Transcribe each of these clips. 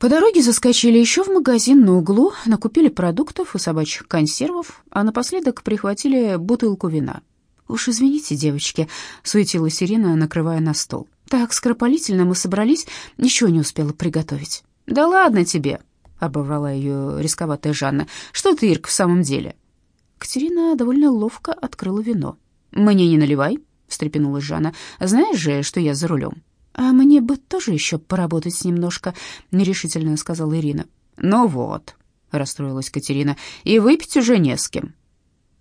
По дороге заскочили еще в магазин на углу, накупили продуктов и собачьих консервов, а напоследок прихватили бутылку вина. «Уж извините, девочки», — суетилась Ирина, накрывая на стол. «Так скоропалительно мы собрались, ничего не успела приготовить». «Да ладно тебе», — оборвала ее рисковатая Жанна. «Что ты, Ирка, в самом деле?» Катерина довольно ловко открыла вино. «Мне не наливай», — встрепенулась Жанна. «Знаешь же, что я за рулем?» «А мне бы тоже еще поработать немножко», — нерешительно сказала Ирина. «Ну вот», — расстроилась Катерина, — «и выпить уже не с кем».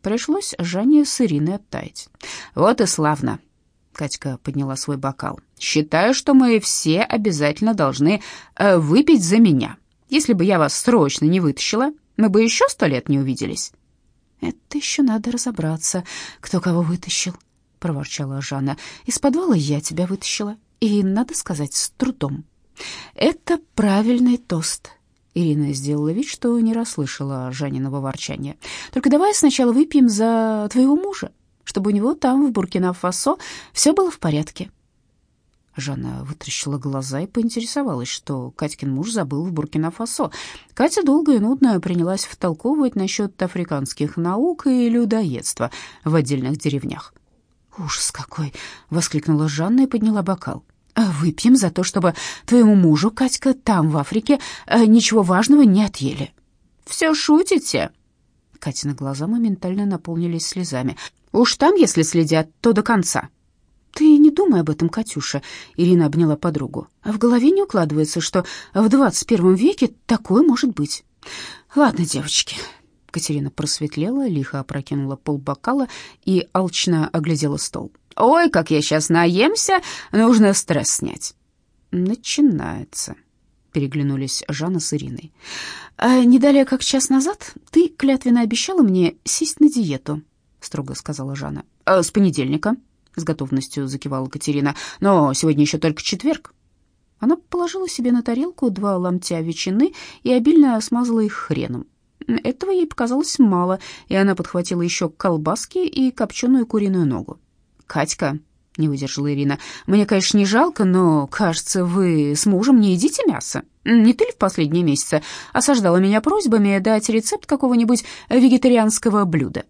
Пришлось Жанне с Ириной оттаять. «Вот и славно», — Катька подняла свой бокал. «Считаю, что мы все обязательно должны э, выпить за меня. Если бы я вас срочно не вытащила, мы бы еще сто лет не увиделись». «Это еще надо разобраться, кто кого вытащил», — проворчала Жанна. «Из подвала я тебя вытащила, и, надо сказать, с трудом». «Это правильный тост», Ирина сделала вид, что не расслышала Жаниного ворчания. «Только давай сначала выпьем за твоего мужа, чтобы у него там, в Буркина-Фасо, все было в порядке». Жанна вытрящила глаза и поинтересовалась, что Катькин муж забыл в Буркина-Фасо. Катя долго и нудно принялась втолковывать насчет африканских наук и людоедства в отдельных деревнях. «Ужас какой!» — воскликнула Жанна и подняла бокал. «Выпьем за то, чтобы твоему мужу, Катька, там, в Африке, ничего важного не отъели». «Все шутите?» Катины глаза моментально наполнились слезами. «Уж там, если следят, то до конца». «Ты не думай об этом, Катюша», — Ирина обняла подругу. «В голове не укладывается, что в двадцать первом веке такое может быть». «Ладно, девочки». Катерина просветлела, лихо опрокинула полбокала и алчно оглядела стол. «Ой, как я сейчас наемся, нужно стресс снять». «Начинается», — переглянулись Жанна с Ириной. «А не далее, как час назад, ты клятвенно обещала мне сесть на диету», — строго сказала Жанна. «А «С понедельника», с готовностью закивала Катерина. Но сегодня еще только четверг. Она положила себе на тарелку два ломтя ветчины и обильно смазала их хреном. Этого ей показалось мало, и она подхватила еще колбаски и копченую куриную ногу. «Катька», — не выдержала Ирина, — «мне, конечно, не жалко, но, кажется, вы с мужем не едите мясо. Не ты ли в последние месяцы осаждала меня просьбами дать рецепт какого-нибудь вегетарианского блюда?»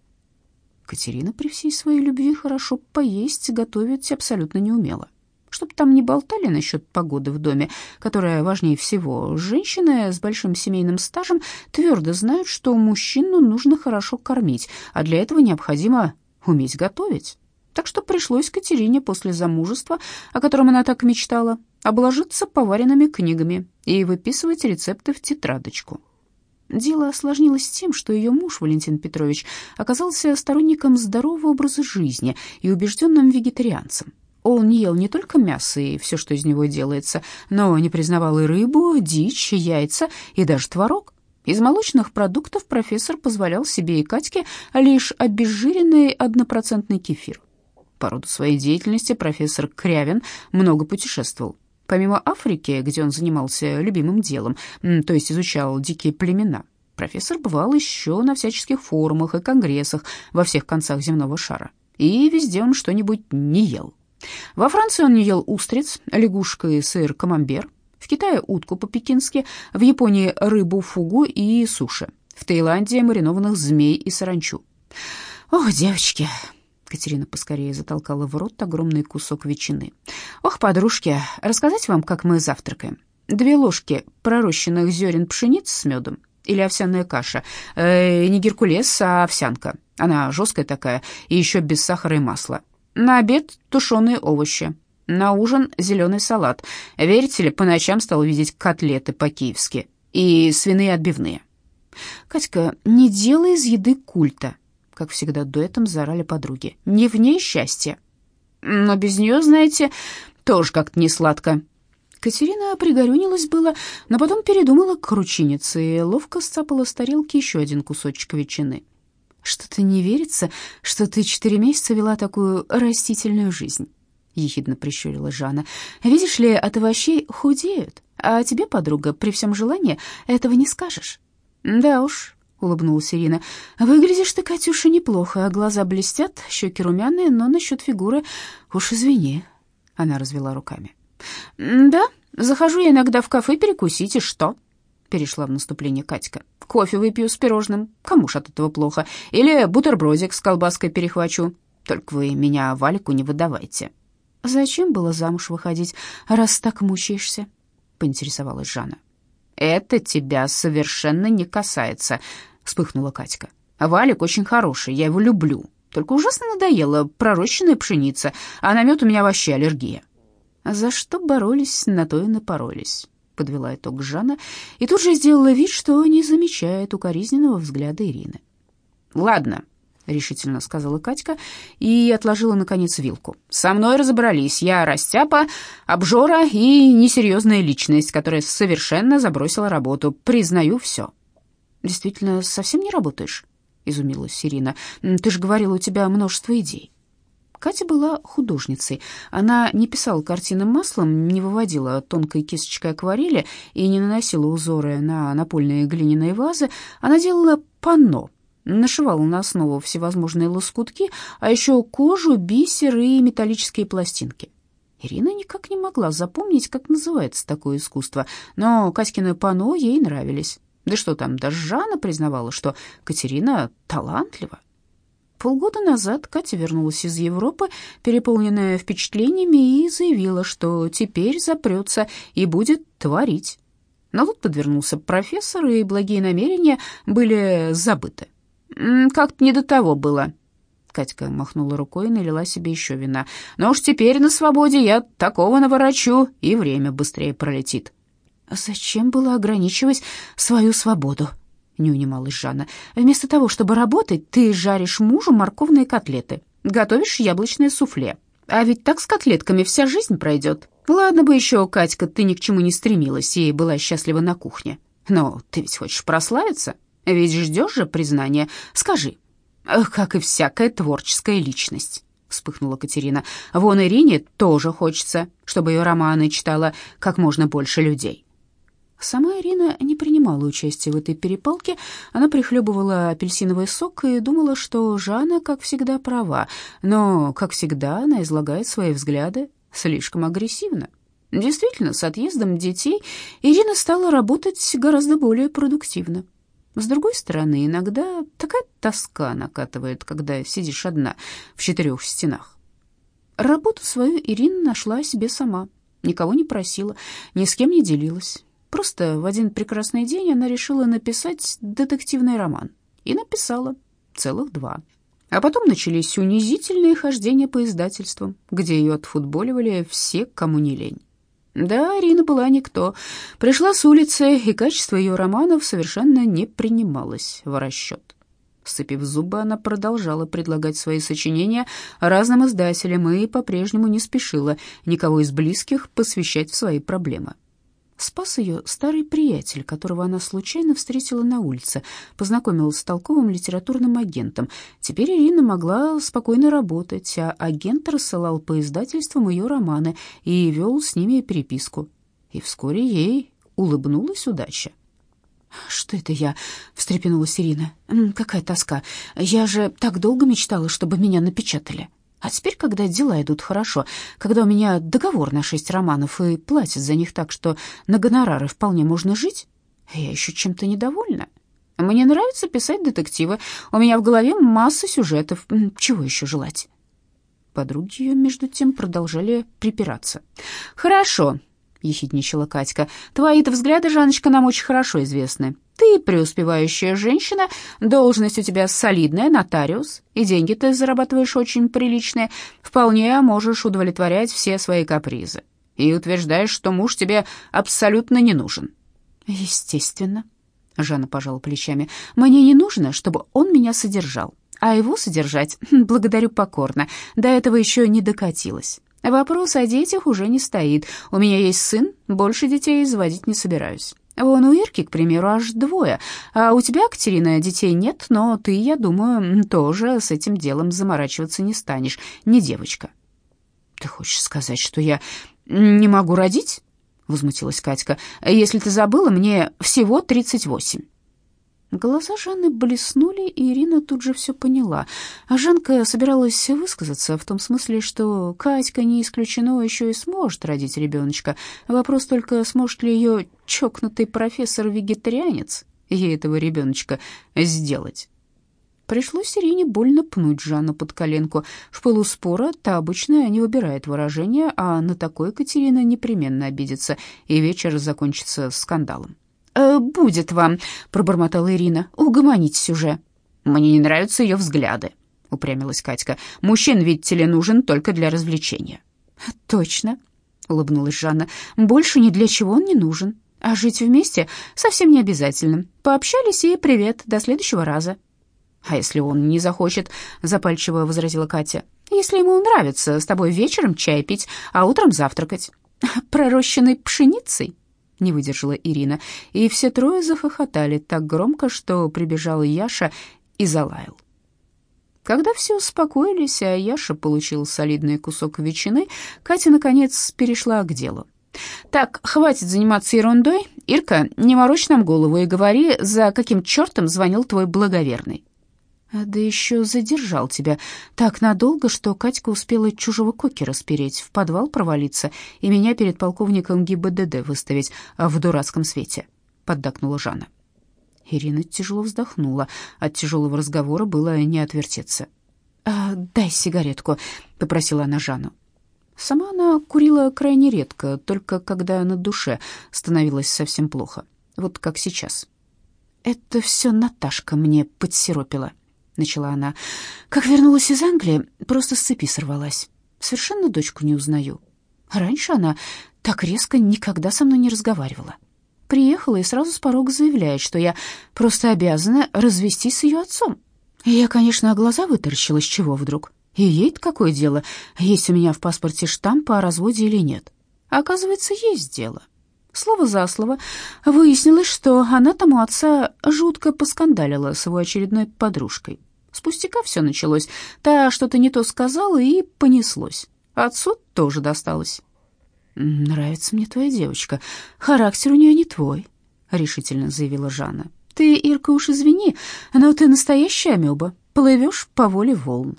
Катерина при всей своей любви хорошо поесть, готовить абсолютно не умела. Чтоб там не болтали насчет погоды в доме, которая важнее всего, женщины с большим семейным стажем твердо знают, что мужчину нужно хорошо кормить, а для этого необходимо уметь готовить. Так что пришлось Катерине после замужества, о котором она так мечтала, обложиться поваренными книгами и выписывать рецепты в тетрадочку. Дело осложнилось тем, что ее муж, Валентин Петрович, оказался сторонником здорового образа жизни и убежденным вегетарианцем. Он не ел не только мясо и все, что из него делается, но не признавал и рыбу, дичь, яйца и даже творог. Из молочных продуктов профессор позволял себе и Катьке лишь обезжиренный однопроцентный кефир. По роду своей деятельности профессор Крявин много путешествовал. Помимо Африки, где он занимался любимым делом, то есть изучал дикие племена, профессор бывал еще на всяческих форумах и конгрессах во всех концах земного шара. И везде он что-нибудь не ел. Во Франции он не ел устриц, лягушка и сыр камамбер, в Китае утку по-пекински, в Японии рыбу фугу и суши, в Таиланде маринованных змей и саранчу. Ох, девочки, Катерина поскорее затолкала в рот огромный кусок ветчины. «Ох, подружки, рассказать вам, как мы завтракаем? Две ложки пророщенных зерен пшеницы с медом или овсяная каша. Э, не геркулес, а овсянка. Она жесткая такая и еще без сахара и масла. На обед тушеные овощи. На ужин зеленый салат. Верите ли, по ночам стал видеть котлеты по-киевски и свиные отбивные. Катька, не делай из еды культа как всегда дуэтом заорали подруги. «Не в ней счастье!» «Но без нее, знаете, тоже как-то не сладко». Катерина пригорюнилась было, но потом передумала к ручинице и ловко сцапала с тарелки еще один кусочек ветчины. «Что-то не верится, что ты четыре месяца вела такую растительную жизнь», — ехидно прищурила Жанна. «Видишь ли, от овощей худеют, а тебе, подруга, при всем желании этого не скажешь». «Да уж, — улыбнулась Ирина. «Выглядишь ты, Катюша, неплохо. Глаза блестят, щеки румяные, но насчет фигуры уж извини». Она развела руками. «Да, Захожу я иногда в кафе перекусить, и что?» Перешла в наступление Катька. «Кофе выпью с пирожным. Кому ж от этого плохо? Или бутербродик с колбаской перехвачу. Только вы меня Валику не выдавайте». «Зачем было замуж выходить, раз так мучаешься?» — поинтересовалась Жанна. «Это тебя совершенно не касается», — вспыхнула Катька. «Валик очень хороший, я его люблю. Только ужасно надоело пророщенная пшеница, а на мед у меня вообще аллергия». «За что боролись, на то и напоролись», — подвела итог Жанна, и тут же сделала вид, что не замечает укоризненного взгляда Ирины. «Ладно, решительно сказала Катька и отложила, наконец, вилку. «Со мной разобрались. Я растяпа, обжора и несерьезная личность, которая совершенно забросила работу. Признаю все». «Действительно, совсем не работаешь?» — изумилась Ирина. «Ты же говорила, у тебя множество идей». Катя была художницей. Она не писала картины маслом, не выводила тонкой кисточкой акварели и не наносила узоры на напольные глиняные вазы. Она делала панно — Нашивала на основу всевозможные лоскутки, а еще кожу, бисер и металлические пластинки. Ирина никак не могла запомнить, как называется такое искусство, но Катькины пано ей нравились. Да что там, даже Жанна признавала, что Катерина талантлива. Полгода назад Катя вернулась из Европы, переполненная впечатлениями, и заявила, что теперь запрется и будет творить. Но тут подвернулся профессор, и благие намерения были забыты. «Как-то не до того было». Катька махнула рукой и налила себе еще вина. «Но уж теперь на свободе я такого наворочу, и время быстрее пролетит». «Зачем было ограничивать свою свободу?» — не унималась Жанна. «Вместо того, чтобы работать, ты жаришь мужу морковные котлеты, готовишь яблочное суфле. А ведь так с котлетками вся жизнь пройдет. Ладно бы еще, Катька, ты ни к чему не стремилась и была счастлива на кухне. Но ты ведь хочешь прославиться?» Ведь ждешь же признания. Скажи, как и всякая творческая личность, вспыхнула Катерина. Вон Ирине тоже хочется, чтобы ее романы читала как можно больше людей. Сама Ирина не принимала участия в этой перепалке. Она прихлебывала апельсиновый сок и думала, что Жанна, как всегда, права. Но, как всегда, она излагает свои взгляды слишком агрессивно. Действительно, с отъездом детей Ирина стала работать гораздо более продуктивно. С другой стороны, иногда такая тоска накатывает, когда сидишь одна в четырех стенах. Работу свою Ирина нашла себе сама, никого не просила, ни с кем не делилась. Просто в один прекрасный день она решила написать детективный роман. И написала целых два. А потом начались унизительные хождения по издательствам, где ее отфутболивали все, кому не лень. Да, Арина была никто. Пришла с улицы, и качество ее романов совершенно не принималось в расчет. Сцепив зубы, она продолжала предлагать свои сочинения разным издателям и по-прежнему не спешила никого из близких посвящать в свои проблемы. Спас ее старый приятель, которого она случайно встретила на улице, познакомилась с толковым литературным агентом. Теперь Ирина могла спокойно работать, а агент рассылал по издательствам ее романы и вел с ними переписку. И вскоре ей улыбнулась удача. «Что это я?» — встрепенулась Ирина. «Какая тоска! Я же так долго мечтала, чтобы меня напечатали». А теперь, когда дела идут хорошо, когда у меня договор на шесть романов и платят за них так, что на гонорары вполне можно жить, я еще чем-то недовольна. Мне нравится писать детективы. У меня в голове масса сюжетов. Чего еще желать? Подруги ее, между тем, продолжали припираться. «Хорошо», — ехидничала Катька. «Твои-то взгляды, Жанночка, нам очень хорошо известны. Ты преуспевающая женщина, должность у тебя солидная, нотариус, и деньги ты зарабатываешь очень приличные. Вполне можешь удовлетворять все свои капризы. И утверждаешь, что муж тебе абсолютно не нужен». «Естественно», — Жанна пожала плечами. «Мне не нужно, чтобы он меня содержал, а его содержать благодарю покорно. До этого еще не докатилась». Вопрос о детях уже не стоит. У меня есть сын, больше детей заводить не собираюсь. Вон у Ирки, к примеру, аж двое. А у тебя, Катерина, детей нет, но ты, я думаю, тоже с этим делом заморачиваться не станешь. Не девочка. Ты хочешь сказать, что я не могу родить? Возмутилась Катька. Если ты забыла, мне всего тридцать восемь. Глаза Жанны блеснули, и Ирина тут же все поняла. А Жанка собиралась высказаться в том смысле, что Катька не исключено еще и сможет родить ребеночка. Вопрос только, сможет ли ее чокнутый профессор-вегетарианец ей этого ребеночка сделать. Пришлось Ирине больно пнуть Жанну под коленку. В полуспора та обычно не выбирает выражения, а на такое Катерина непременно обидится, и вечер закончится скандалом. «Э, «Будет вам», — пробормотала Ирина. «Угомонитесь уже». «Мне не нравятся ее взгляды», — упрямилась Катька. «Мужчин, видите ли, нужен только для развлечения». «Точно», — улыбнулась Жанна. «Больше ни для чего он не нужен. А жить вместе совсем не обязательно. Пообщались и привет, до следующего раза». «А если он не захочет?» — запальчиво возразила Катя. «Если ему нравится с тобой вечером чай пить, а утром завтракать». «Пророщенной пшеницей?» Не выдержала Ирина, и все трое захохотали так громко, что прибежал Яша и залаял. Когда все успокоились, а Яша получил солидный кусок ветчины, Катя, наконец, перешла к делу. «Так, хватит заниматься ерундой. Ирка, не морочь нам голову и говори, за каким чертом звонил твой благоверный». А да еще задержал тебя так надолго, что Катька успела чужого кокера спереть, в подвал провалиться и меня перед полковником ГИБДД выставить в дурацком свете», — поддакнула Жанна. Ирина тяжело вздохнула. От тяжелого разговора было не отвертеться. «А, «Дай сигаретку», — попросила она Жанну. Сама она курила крайне редко, только когда на душе становилось совсем плохо, вот как сейчас. «Это все Наташка мне подсиропила», начала она. Как вернулась из Англии, просто с цепи сорвалась. Совершенно дочку не узнаю. Раньше она так резко никогда со мной не разговаривала. Приехала и сразу с порога заявляет, что я просто обязана развестись с ее отцом. Я, конечно, глаза вытаращила, с чего вдруг. И ей-то какое дело, есть у меня в паспорте штамп о разводе или нет. Оказывается, есть дело. Слово за слово выяснилось, что она тому отца жутко поскандалила с его очередной подружкой. С пустяка все началось. Та что-то не то сказала, и понеслось. Отцу тоже досталось. «Нравится мне твоя девочка. Характер у нее не твой», — решительно заявила Жанна. «Ты, Ирка, уж извини, но ты настоящая амеба. Плывешь по воле волн».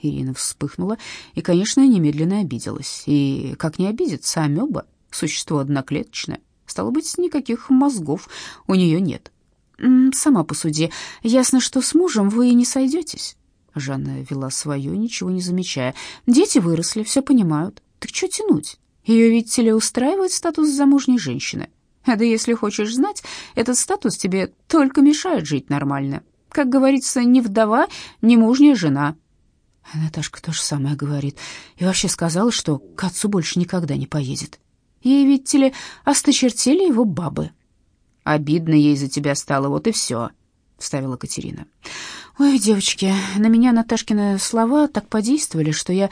Ирина вспыхнула и, конечно, немедленно обиделась. И как не обидеться, амеба — существо одноклеточное. Стало быть, никаких мозгов у нее нет. «Сама посуди. Ясно, что с мужем вы и не сойдетесь». Жанна вела свое, ничего не замечая. «Дети выросли, все понимают. Так что тянуть? Ее, видите ли, устраивает статус замужней женщины. А да если хочешь знать, этот статус тебе только мешает жить нормально. Как говорится, ни вдова, ни мужняя жена». Наташка то же самое говорит. И вообще сказала, что к отцу больше никогда не поедет. Ей, видите ли, осточертели его бабы. Обидно ей за тебя стало, вот и все», — вставила Катерина. «Ой, девочки, на меня Наташкины слова так подействовали, что я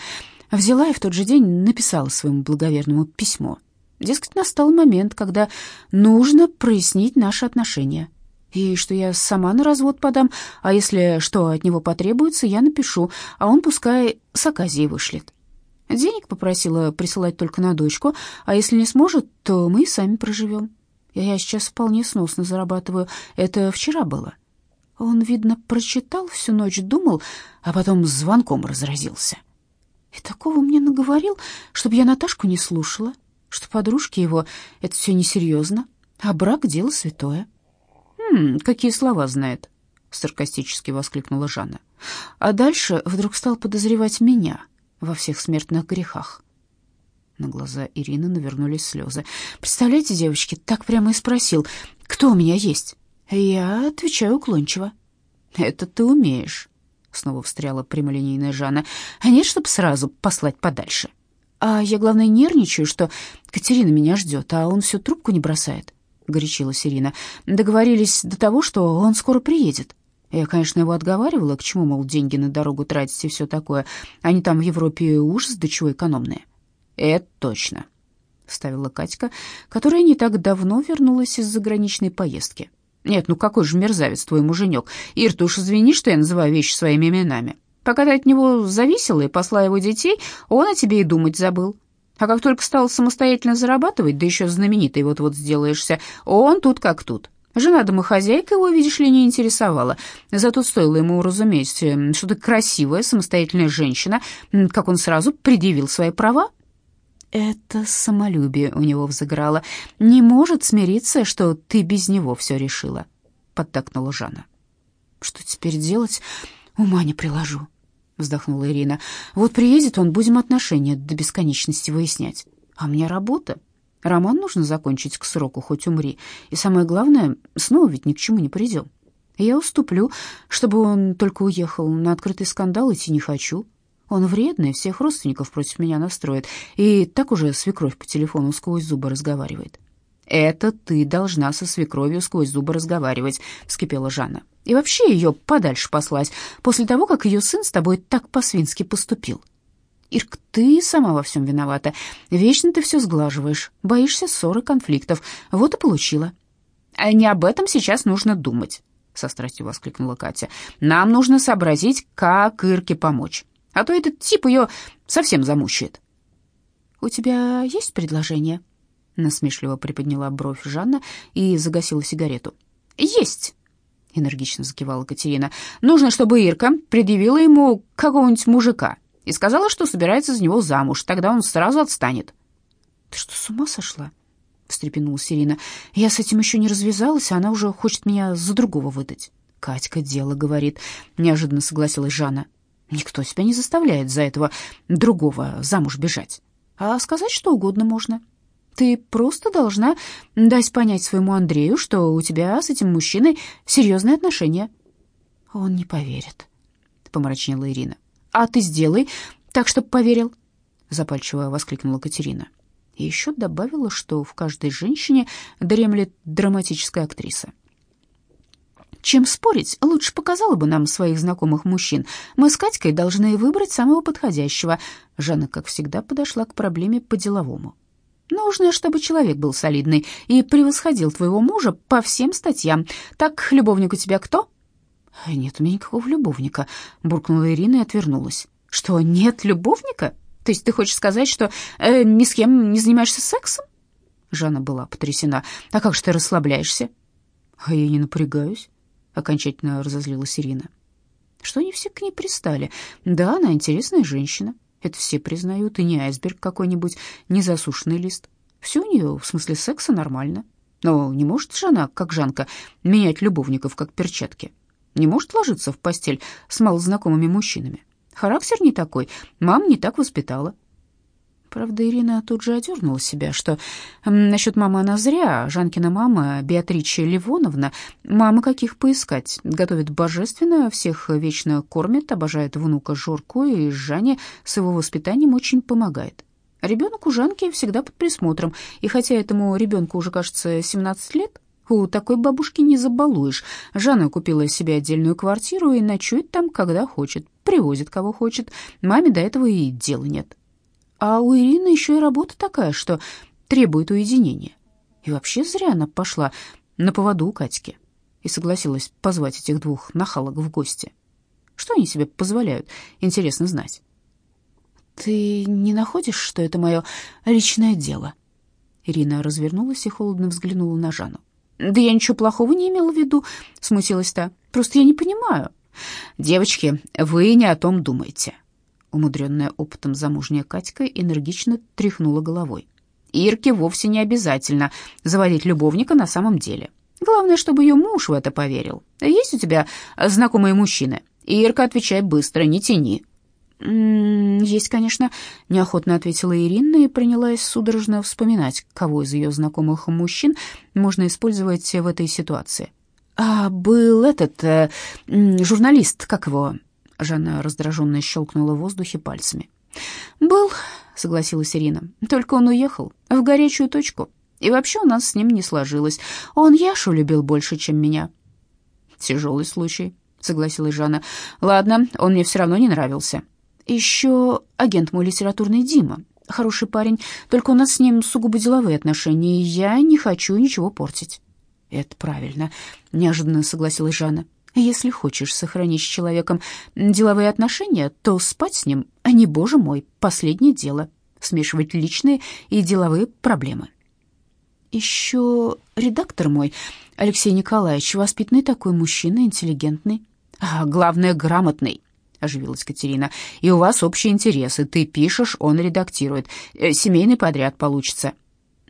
взяла и в тот же день написала своему благоверному письмо. Дескать, настал момент, когда нужно прояснить наши отношения, и что я сама на развод подам, а если что от него потребуется, я напишу, а он пускай с Аказией вышлет. Денег попросила присылать только на дочку, а если не сможет, то мы и сами проживем. Я сейчас вполне сносно зарабатываю. Это вчера было. Он, видно, прочитал всю ночь, думал, а потом звонком разразился. И такого мне наговорил, чтобы я Наташку не слушала, что подружки его — это все несерьезно, а брак — дело святое. «Хм, какие слова знает?» — саркастически воскликнула Жанна. А дальше вдруг стал подозревать меня во всех смертных грехах. На глаза Ирины навернулись слезы. «Представляете, девочки, так прямо и спросил, кто у меня есть?» Я отвечаю уклончиво. «Это ты умеешь», — снова встряла прямолинейная Жанна. «А нет, чтобы сразу послать подальше. А я, главное, нервничаю, что Катерина меня ждет, а он всю трубку не бросает», — горячилась Ирина. «Договорились до того, что он скоро приедет». Я, конечно, его отговаривала, к чему, мол, деньги на дорогу тратить и все такое. Они там в Европе ужас до чего экономные. «Это точно», — вставила Катька, которая не так давно вернулась из заграничной поездки. «Нет, ну какой же мерзавец твой муженек. Ир, ты уж извини, что я называю вещи своими именами. Пока ты от него зависела и посла его детей, он о тебе и думать забыл. А как только стал самостоятельно зарабатывать, да еще знаменитый вот-вот сделаешься, он тут как тут. Жена домохозяйка его, видишь ли, не интересовала. Зато стоило ему уразуметь, что ты красивая, самостоятельная женщина, как он сразу предъявил свои права. Это самолюбие у него взыграло. Не может смириться, что ты без него все решила, — подтакнула Жанна. Что теперь делать? Ума не приложу, — вздохнула Ирина. Вот приедет он, будем отношения до бесконечности выяснять. А мне работа. Роман нужно закончить к сроку, хоть умри. И самое главное, снова ведь ни к чему не придем. Я уступлю, чтобы он только уехал. На открытый скандал идти не хочу. Он вредный, всех родственников против меня настроит. И так уже свекровь по телефону сквозь зубы разговаривает. «Это ты должна со свекровью сквозь зубы разговаривать», — вскипела Жанна. «И вообще ее подальше послать, после того, как ее сын с тобой так по-свински поступил». Ирк, ты сама во всем виновата. Вечно ты все сглаживаешь, боишься ссор и конфликтов. Вот и получила. А не об этом сейчас нужно думать, со страстью воскликнула Катя. Нам нужно сообразить, как Ирке помочь. А то этот тип ее совсем замучает. У тебя есть предложение? Насмешливо приподняла бровь Жанна и загасила сигарету. Есть, энергично закивала Катерина. Нужно, чтобы Ирка предъявила ему какого-нибудь мужика и сказала, что собирается за него замуж, тогда он сразу отстанет. «Ты что, с ума сошла?» — встрепенулась Ирина. «Я с этим еще не развязалась, а она уже хочет меня за другого выдать». «Катька дело говорит», — неожиданно согласилась Жанна. «Никто тебя не заставляет за этого другого замуж бежать. А сказать что угодно можно. Ты просто должна дать понять своему Андрею, что у тебя с этим мужчиной серьезные отношения». «Он не поверит», — помрачнела Ирина. «А ты сделай так, чтобы поверил», — запальчиво воскликнула Катерина. И еще добавила, что в каждой женщине дремлет драматическая актриса. Чем спорить, лучше показала бы нам своих знакомых мужчин. Мы с Катькой должны выбрать самого подходящего. Жанна, как всегда, подошла к проблеме по-деловому. Нужно, чтобы человек был солидный и превосходил твоего мужа по всем статьям. Так, любовник у тебя кто? «Нет у меня никакого любовника», — буркнула Ирина и отвернулась. «Что, нет любовника? То есть ты хочешь сказать, что э, ни с кем не занимаешься сексом?» Жанна была потрясена. «А как же ты расслабляешься?» «А я не напрягаюсь», — окончательно разозлилась Ирина. «Что они все к ней пристали? Да, она интересная женщина. Это все признают, и не айсберг какой-нибудь, не засушенный лист. Все у нее, в смысле секса, нормально. Но не может же она, как Жанка, менять любовников, как перчатки не может ложиться в постель с малознакомыми мужчинами. Характер не такой, мама не так воспитала. Правда, Ирина тут же одернула себя, что насчет мамы она зря. Жанкина мама, Беатрича Ливоновна, мама каких поискать. Готовит божественно, всех вечно кормит, обожает внука Жорку и Жанне с его воспитанием очень помогает. Ребенок у Жанки всегда под присмотром, и хотя этому ребенку уже, кажется, 17 лет, у такой бабушки не забалуешь. Жанна купила себе отдельную квартиру и ночует там, когда хочет, привозит кого хочет. Маме до этого и дела нет. А у Ирины еще и работа такая, что требует уединения. И вообще зря она пошла на поводу у Катьки и согласилась позвать этих двух нахалок в гости. Что они себе позволяют, интересно знать. «Ты не находишь, что это мое личное дело?» Ирина развернулась и холодно взглянула на Жанну. «Да я ничего плохого не имела в виду», — смутилась та. «Просто я не понимаю». «Девочки, вы не о том думаете». Умудренная опытом замужняя Катька энергично тряхнула головой. «Ирке вовсе не обязательно заводить любовника на самом деле. Главное, чтобы ее муж в это поверил. Есть у тебя знакомые мужчины? Ирка, отвечай быстро, не тяни». «Есть, конечно», — неохотно ответила Ирина и принялась судорожно вспоминать, кого из ее знакомых мужчин можно использовать в этой ситуации. «А был этот э, журналист, как его?» Жанна раздраженно щелкнула в воздухе пальцами. «Был», — согласилась Ирина, — «только он уехал в горячую точку. И вообще у нас с ним не сложилось. Он Яшу любил больше, чем меня». «Тяжелый случай», — согласилась Жанна. «Ладно, он мне все равно не нравился». Еще агент мой литературный Дима. Хороший парень, только у нас с ним сугубо деловые отношения, и я не хочу ничего портить». «Это правильно», — неожиданно согласилась Жанна. «Если хочешь сохранить с человеком деловые отношения, то спать с ним, а не, боже мой, последнее дело, смешивать личные и деловые проблемы». Еще редактор мой, Алексей Николаевич, воспитанный такой мужчина, интеллигентный. А главное, грамотный, оживилась Катерина. И у вас общие интересы. Ты пишешь, он редактирует. Э, семейный подряд получится.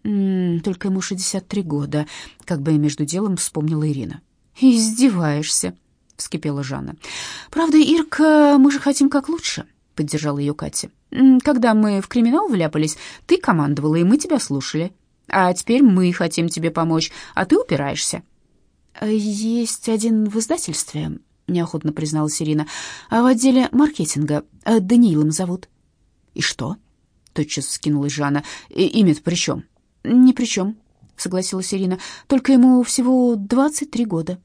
М -м, только ему 63 года, как бы между делом вспомнила Ирина. Издеваешься, вскипела Жанна. Правда, Ирка, мы же хотим как лучше, поддержала ее Катя. Когда мы в криминал вляпались, ты командовала, и мы тебя слушали. А теперь мы хотим тебе помочь, а ты упираешься. Есть один в издательстве, неохотно призналась Ирина. А в отделе маркетинга Даниилом зовут. И что? Тотчас скинулась Жанна. Имя-то при чем? Ни при чем, согласилась Ирина. Только ему всего двадцать три года.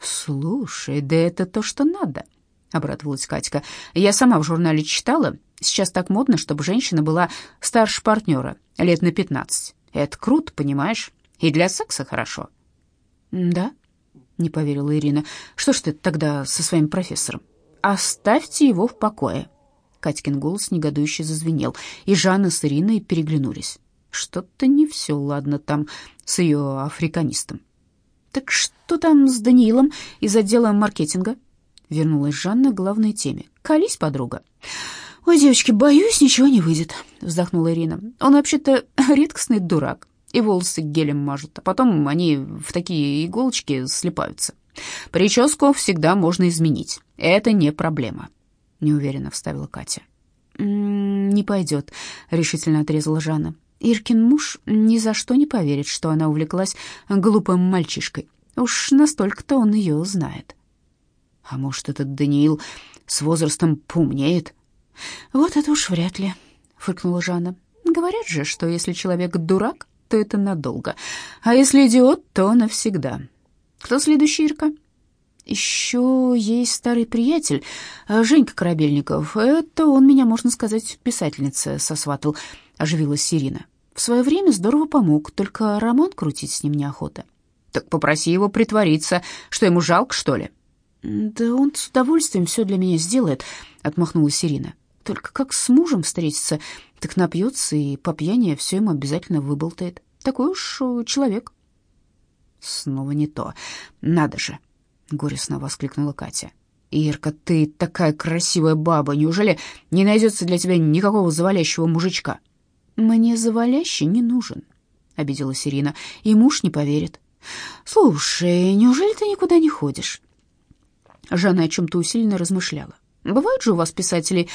Слушай, да это то, что надо, обрадовалась Катька. Я сама в журнале читала. Сейчас так модно, чтобы женщина была старше партнера, лет на пятнадцать. Это круто, понимаешь? И для секса хорошо. Да? Не поверила Ирина. Что ж ты тогда со своим профессором? Оставьте его в покое. Катькин голос негодующе зазвенел, и Жанна с Ириной переглянулись. Что-то не все ладно там с ее африканистом. Так что там с Даниилом из отдела маркетинга? Вернулась Жанна к главной теме. Колись, подруга. «Ой, девочки, боюсь, ничего не выйдет», — вздохнула Ирина. «Он вообще-то редкостный дурак, и волосы гелем мажет, а потом они в такие иголочки слипаются. Прическу всегда можно изменить, это не проблема», — неуверенно вставила Катя. «Не пойдет», — решительно отрезала Жанна. Иркин муж ни за что не поверит, что она увлеклась глупым мальчишкой. Уж настолько-то он ее знает. А может, этот Даниил с возрастом поумнеет? Вот это уж вряд ли, фыркнула Жанна. Говорят же, что если человек дурак, то это надолго, а если идиот, то навсегда. Кто следующий, Ирка? Еще есть старый приятель, Женька Корабельников. Это он меня, можно сказать, писательница сосватал, оживилась Ирина. В свое время здорово помог, только роман крутить с ним неохота. Так попроси его притвориться, что ему жалко, что ли? Да он с удовольствием все для меня сделает, отмахнулась Ирина. Только как с мужем встретиться, так напьется и по пьяни все ему обязательно выболтает. Такой уж э, человек. Снова не то. Надо же, горестно воскликнула Катя. Ирка, ты такая красивая баба, неужели не найдется для тебя никакого завалящего мужичка? Мне завалящий не нужен, обиделась Ирина, и муж не поверит. Слушай, неужели ты никуда не ходишь? Жанна о чем-то усиленно размышляла. Бывают же у вас, писатели,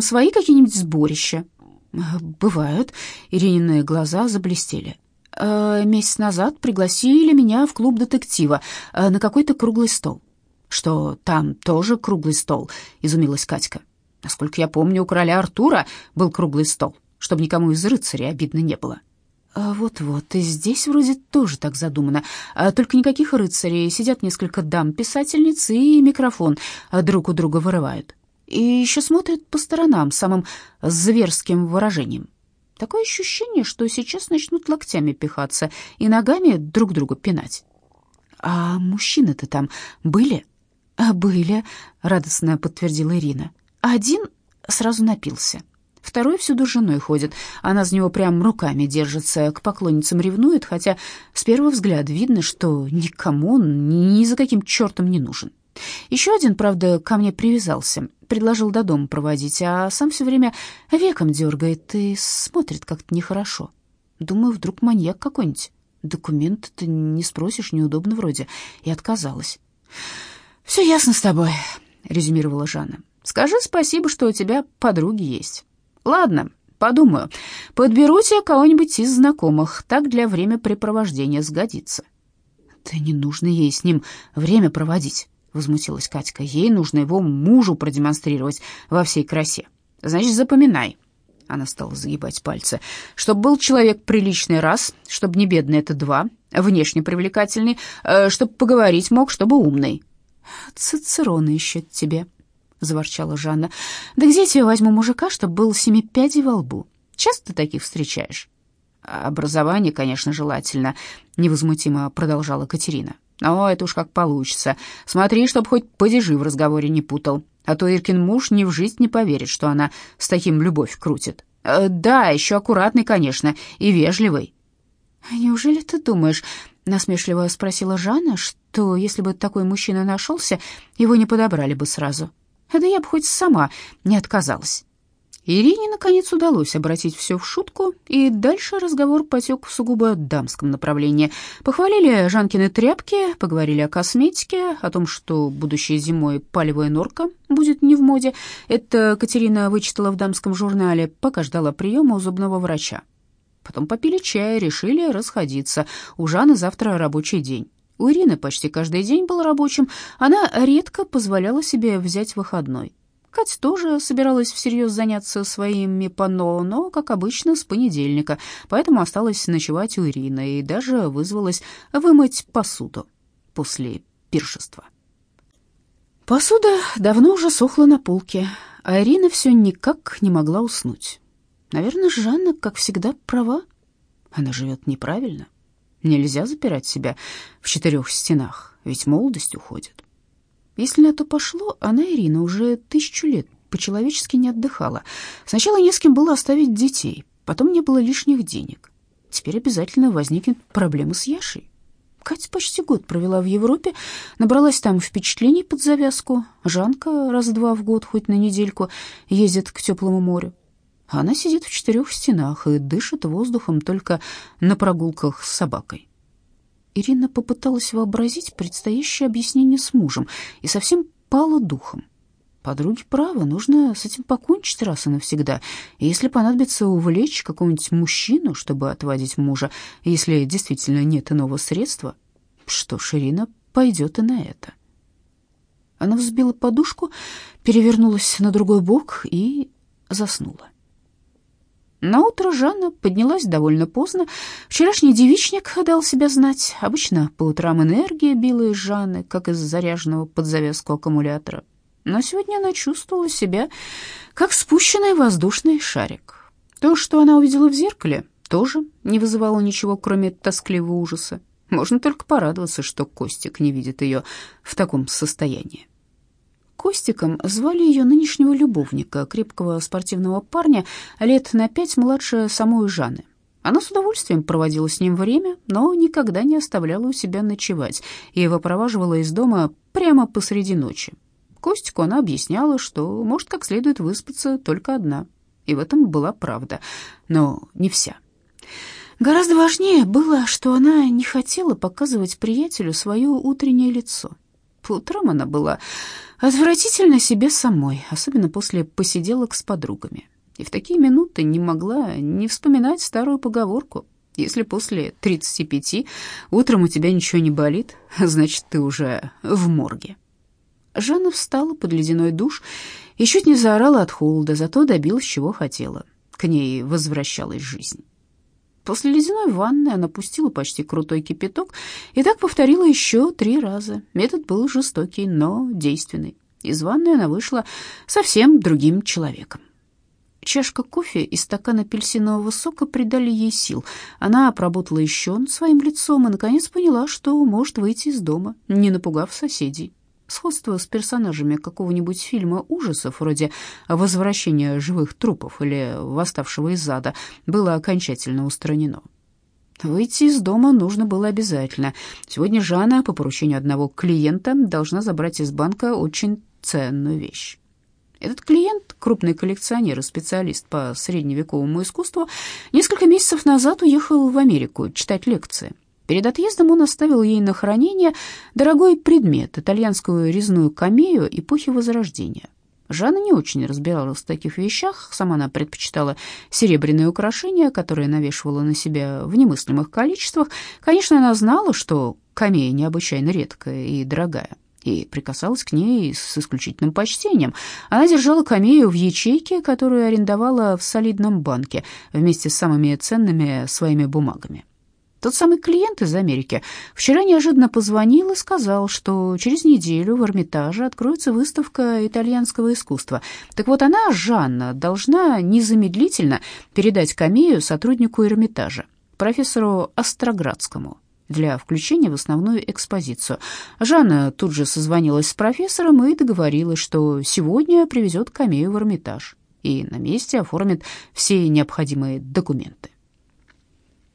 свои какие-нибудь сборища? Бывают. Иринины глаза заблестели. Э, месяц назад пригласили меня в клуб детектива э, на какой-то круглый стол. Что там тоже круглый стол? изумилась Катька. Насколько я помню, у короля Артура был круглый стол чтобы никому из рыцарей обидно не было. Вот-вот, и здесь вроде тоже так задумано. Только никаких рыцарей, сидят несколько дам-писательниц и микрофон друг у друга вырывают. И еще смотрят по сторонам самым зверским выражением. Такое ощущение, что сейчас начнут локтями пихаться и ногами друг друга пинать. А мужчины-то там были? А были, радостно подтвердила Ирина. Один сразу напился. Второй всюду с женой ходит. Она за него прям руками держится, к поклонницам ревнует, хотя с первого взгляда видно, что никому он ни за каким чертом не нужен. Еще один, правда, ко мне привязался, предложил до дома проводить, а сам все время веком дергает и смотрит как-то нехорошо. Думаю, вдруг маньяк какой-нибудь. Документ ты не спросишь, неудобно вроде, и отказалась. «Все ясно с тобой», — резюмировала Жанна. «Скажи спасибо, что у тебя подруги есть». Ладно, подумаю. Подберу тебе кого-нибудь из знакомых, так для времяпрепровождения сгодится. Да не нужно ей с ним время проводить, возмутилась Катька. Ей нужно его мужу продемонстрировать во всей красе. Значит, запоминай. Она стала загибать пальцы. Чтобы был человек приличный раз, чтобы не бедный это два, внешне привлекательный, э, чтобы поговорить мог, чтобы умный. Цицерона ищет тебе, — заворчала Жанна. «Да где я тебе возьму мужика, чтобы был семи пядей во лбу? Часто таких встречаешь?» «Образование, конечно, желательно», — невозмутимо продолжала Катерина. «Но это уж как получится. Смотри, чтоб хоть падежи в разговоре не путал, а то Иркин муж ни в жизнь не поверит, что она с таким любовь крутит. Э, да, еще аккуратный, конечно, и вежливый». «Неужели ты думаешь, — насмешливо спросила Жанна, — что если бы такой мужчина нашелся, его не подобрали бы сразу? Да я бы хоть сама не отказалась». Ирине, наконец, удалось обратить все в шутку, и дальше разговор потек в сугубо дамском направлении. Похвалили Жанкины тряпки, поговорили о косметике, о том, что будущей зимой палевая норка будет не в моде. Это Катерина вычитала в дамском журнале, пока ждала приема у зубного врача. Потом попили чай, решили расходиться. У Жанны завтра рабочий день. У Ирины почти каждый день был рабочим, она редко позволяла себе взять выходной. Катя тоже собиралась всерьез заняться своими панно, но, как обычно, с понедельника, поэтому осталась ночевать у Ирины и даже вызвалась вымыть посуду после пиршества. Посуда давно уже сохла на полке, а Ирина все никак не могла уснуть. Наверное, Жанна, как всегда, права. Она живет неправильно. Нельзя запирать себя в четырех стенах, ведь молодость уходит. Если на то пошло, она, Ирина, уже тысячу лет по-человечески не отдыхала. Сначала не с кем было оставить детей, потом не было лишних денег. Теперь обязательно возникнет проблема с Яшей. Катя почти год провела в Европе, набралась там впечатлений под завязку. Жанка раз-два в год, хоть на недельку, ездит к теплому морю. А она сидит в четырех стенах и дышит воздухом только на прогулках с собакой. Ирина попыталась вообразить предстоящее объяснение с мужем и совсем пала духом. Подруги правы, нужно с этим покончить раз и навсегда. И если понадобится увлечь какого-нибудь мужчину, чтобы отвадить мужа, если действительно нет иного средства, что ж, Ирина пойдет и на это. Она взбила подушку, перевернулась на другой бок и заснула. На утро Жанна поднялась довольно поздно. Вчерашний девичник дал себя знать. Обычно по утрам энергия била из Жанны, как из заряженного под завязку аккумулятора. Но сегодня она чувствовала себя как спущенный воздушный шарик. То, что она увидела в зеркале, тоже не вызывало ничего, кроме тоскливого ужаса. Можно только порадоваться, что Костик не видит ее в таком состоянии. Костиком звали ее нынешнего любовника, крепкого спортивного парня, лет на пять младше самой Жанны. Она с удовольствием проводила с ним время, но никогда не оставляла у себя ночевать и выпроваживала из дома прямо посреди ночи. Костику она объясняла, что может как следует выспаться только одна. И в этом была правда, но не вся. Гораздо важнее было, что она не хотела показывать приятелю свое утреннее лицо. По утрам она была отвратительно себе самой, особенно после посиделок с подругами. И в такие минуты не могла не вспоминать старую поговорку. Если после 35 утром у тебя ничего не болит, значит, ты уже в морге. Жанна встала под ледяной душ и чуть не заорала от холода, зато добилась, чего хотела. К ней возвращалась жизнь. После ледяной ванны она пустила почти крутой кипяток и так повторила еще три раза. Метод был жестокий, но действенный. Из ванны она вышла совсем другим человеком. Чашка кофе и стакан апельсинового сока придали ей сил. Она обработала еще своим лицом и, наконец, поняла, что может выйти из дома, не напугав соседей. Сходство с персонажами какого-нибудь фильма ужасов, вроде «Возвращение живых трупов» или «Восставшего из ада», было окончательно устранено. Выйти из дома нужно было обязательно. Сегодня Жанна по поручению одного клиента должна забрать из банка очень ценную вещь. Этот клиент, крупный коллекционер и специалист по средневековому искусству, несколько месяцев назад уехал в Америку читать лекции. Перед отъездом он оставил ей на хранение дорогой предмет, итальянскую резную камею эпохи Возрождения. Жанна не очень разбиралась в таких вещах, сама она предпочитала серебряные украшения, которые навешивала на себя в немыслимых количествах. Конечно, она знала, что камея необычайно редкая и дорогая, и прикасалась к ней с исключительным почтением. Она держала камею в ячейке, которую арендовала в солидном банке вместе с самыми ценными своими бумагами. Тот самый клиент из Америки вчера неожиданно позвонил и сказал, что через неделю в Эрмитаже откроется выставка итальянского искусства. Так вот она, Жанна, должна незамедлительно передать камею сотруднику Эрмитажа, профессору Остроградскому, для включения в основную экспозицию. Жанна тут же созвонилась с профессором и договорилась, что сегодня привезет камею в Эрмитаж и на месте оформит все необходимые документы.